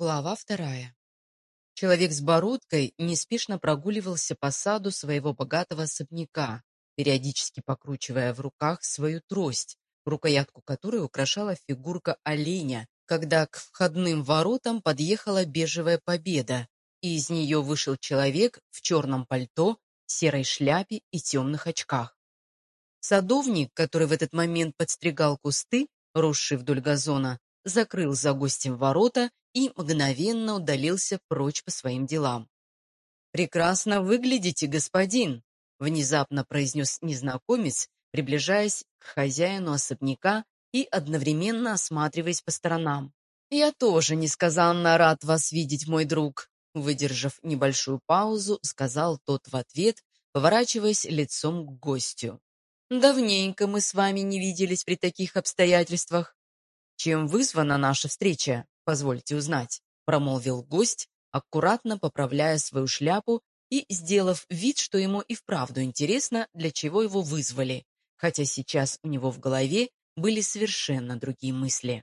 Глава вторая. Человек с бородкой неспешно прогуливался по саду своего богатого особняка, периодически покручивая в руках свою трость, рукоятку которой украшала фигурка оленя, когда к входным воротам подъехала бежевая победа, и из нее вышел человек в черном пальто, серой шляпе и темных очках. Садовник, который в этот момент подстригал кусты, росшие вдоль газона, закрыл за гостем ворота и мгновенно удалился прочь по своим делам. «Прекрасно выглядите, господин!» — внезапно произнес незнакомец, приближаясь к хозяину особняка и одновременно осматриваясь по сторонам. «Я тоже несказанно рад вас видеть, мой друг!» Выдержав небольшую паузу, сказал тот в ответ, поворачиваясь лицом к гостю. «Давненько мы с вами не виделись при таких обстоятельствах. Чем вызвана наша встреча, позвольте узнать, промолвил гость, аккуратно поправляя свою шляпу и сделав вид, что ему и вправду интересно, для чего его вызвали, хотя сейчас у него в голове были совершенно другие мысли.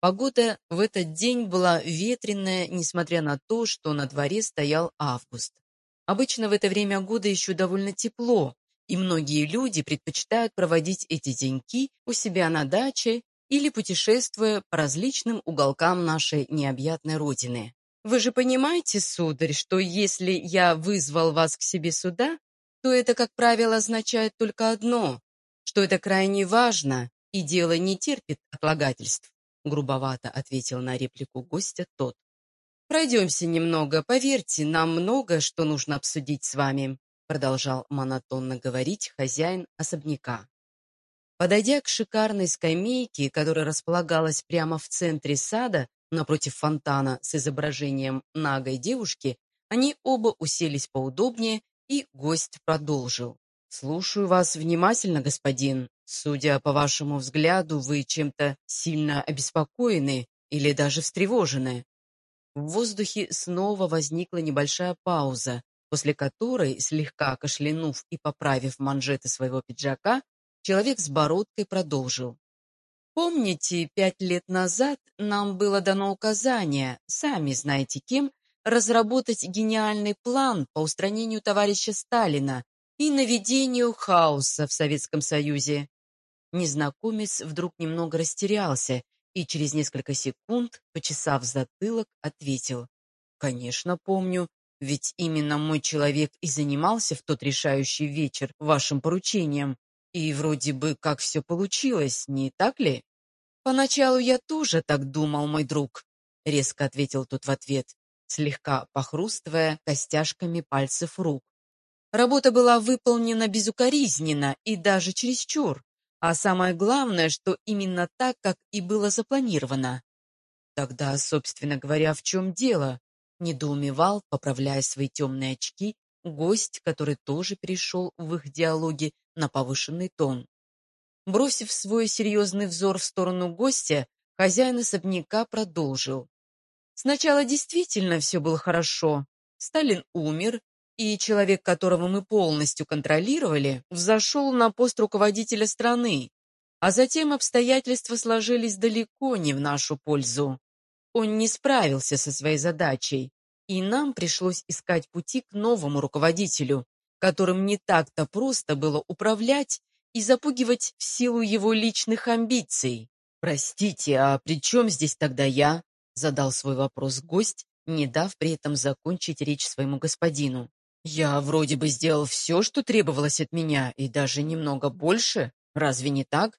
Погода в этот день была ветреная, несмотря на то, что на дворе стоял август. Обычно в это время года еще довольно тепло, и многие люди предпочитают проводить эти деньки у себя на даче или путешествуя по различным уголкам нашей необъятной Родины. Вы же понимаете, сударь, что если я вызвал вас к себе сюда, то это, как правило, означает только одно, что это крайне важно, и дело не терпит отлагательств, грубовато ответил на реплику гостя тот. Пройдемся немного, поверьте, нам много, что нужно обсудить с вами, продолжал монотонно говорить хозяин особняка. Подойдя к шикарной скамейке, которая располагалась прямо в центре сада, напротив фонтана с изображением нагой девушки, они оба уселись поудобнее, и гость продолжил. «Слушаю вас внимательно, господин. Судя по вашему взгляду, вы чем-то сильно обеспокоены или даже встревожены». В воздухе снова возникла небольшая пауза, после которой, слегка кашлянув и поправив манжеты своего пиджака, Человек с бородкой продолжил. Помните, пять лет назад нам было дано указание, сами знаете кем, разработать гениальный план по устранению товарища Сталина и наведению хаоса в Советском Союзе. Незнакомец вдруг немного растерялся и через несколько секунд, почесав затылок, ответил. «Конечно, помню, ведь именно мой человек и занимался в тот решающий вечер вашим поручением. И вроде бы как все получилось, не так ли? Поначалу я тоже так думал, мой друг, резко ответил тот в ответ, слегка похрустывая костяшками пальцев рук. Работа была выполнена безукоризненно и даже чересчур, а самое главное, что именно так, как и было запланировано. Тогда, собственно говоря, в чем дело? Недоумевал, поправляя свои темные очки, гость, который тоже перешел в их диалоге на повышенный тон. Бросив свой серьезный взор в сторону гостя, хозяин особняка продолжил. Сначала действительно все было хорошо. Сталин умер, и человек, которого мы полностью контролировали, взошел на пост руководителя страны. А затем обстоятельства сложились далеко не в нашу пользу. Он не справился со своей задачей, и нам пришлось искать пути к новому руководителю, которым не так-то просто было управлять и запугивать в силу его личных амбиций. «Простите, а при чем здесь тогда я?» задал свой вопрос гость, не дав при этом закончить речь своему господину. «Я вроде бы сделал все, что требовалось от меня, и даже немного больше. Разве не так?»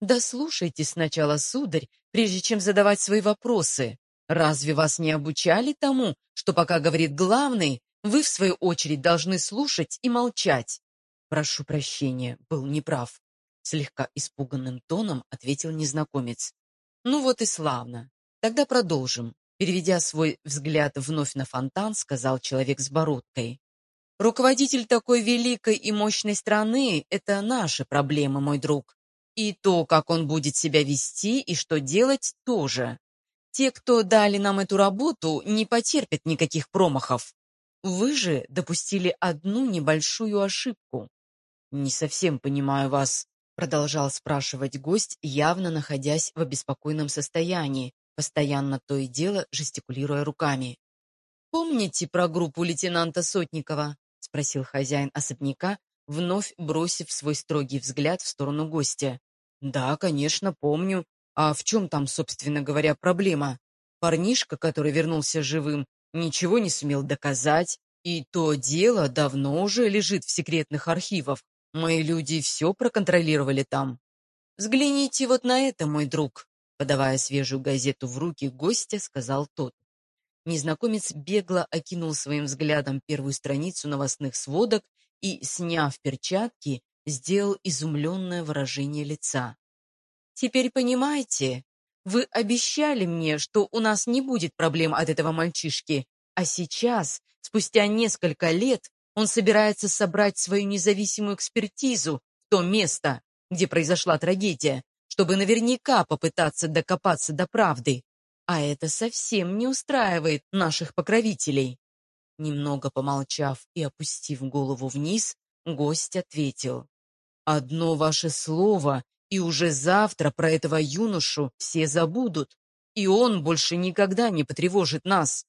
«Да слушайте сначала, сударь, прежде чем задавать свои вопросы. Разве вас не обучали тому, что пока говорит главный, вы, в свою очередь, должны слушать и молчать. Прошу прощения, был неправ. Слегка испуганным тоном ответил незнакомец. Ну вот и славно. Тогда продолжим. Переведя свой взгляд вновь на фонтан, сказал человек с бородкой. Руководитель такой великой и мощной страны — это наши проблемы, мой друг. И то, как он будет себя вести и что делать, тоже. Те, кто дали нам эту работу, не потерпят никаких промахов. Вы же допустили одну небольшую ошибку. Не совсем понимаю вас, продолжал спрашивать гость, явно находясь в обеспокоенном состоянии, постоянно то и дело жестикулируя руками. «Помните про группу лейтенанта Сотникова?» — спросил хозяин особняка, вновь бросив свой строгий взгляд в сторону гостя. «Да, конечно, помню. А в чем там, собственно говоря, проблема? Парнишка, который вернулся живым, ничего не сумел доказать, и то дело давно уже лежит в секретных архивах. Мои люди все проконтролировали там. Взгляните вот на это, мой друг, подавая свежую газету в руки гостя, сказал тот. Незнакомец бегло окинул своим взглядом первую страницу новостных сводок и, сняв перчатки, сделал изумленное выражение лица. «Теперь понимаете, вы обещали мне, что у нас не будет проблем от этого мальчишки, а сейчас, спустя несколько лет, он собирается собрать свою независимую экспертизу в то место, где произошла трагедия, чтобы наверняка попытаться докопаться до правды. А это совсем не устраивает наших покровителей. Немного помолчав и опустив голову вниз, гость ответил. «Одно ваше слово, и уже завтра про этого юношу все забудут, и он больше никогда не потревожит нас».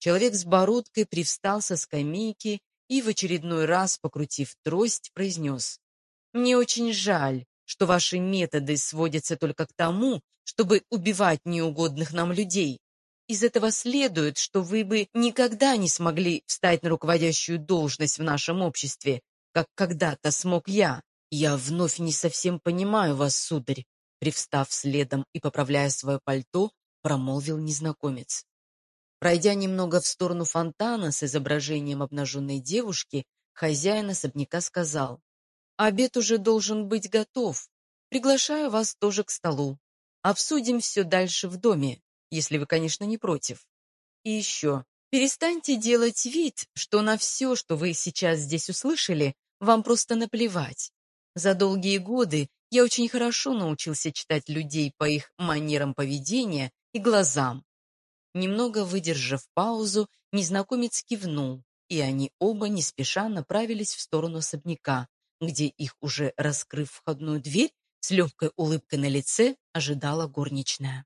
Человек с бородкой привстал со скамейки и в очередной раз, покрутив трость, произнес. «Мне очень жаль, что ваши методы сводятся только к тому, чтобы убивать неугодных нам людей. Из этого следует, что вы бы никогда не смогли встать на руководящую должность в нашем обществе, как когда-то смог я. Я вновь не совсем понимаю вас, сударь, привстав следом и поправляя свое пальто, промолвил незнакомец. Пройдя немного в сторону фонтана с изображением обнаженной девушки, хозяин особняка сказал, «Обед уже должен быть готов. Приглашаю вас тоже к столу. Обсудим все дальше в доме если вы, конечно, не против. И еще, перестаньте делать вид, что на все, что вы сейчас здесь услышали, вам просто наплевать. За долгие годы я очень хорошо научился читать людей по их манерам поведения и глазам. Немного выдержав паузу, незнакомец кивнул, и они оба не спеша направились в сторону особняка, где их, уже раскрыв входную дверь, с легкой улыбкой на лице ожидала горничная.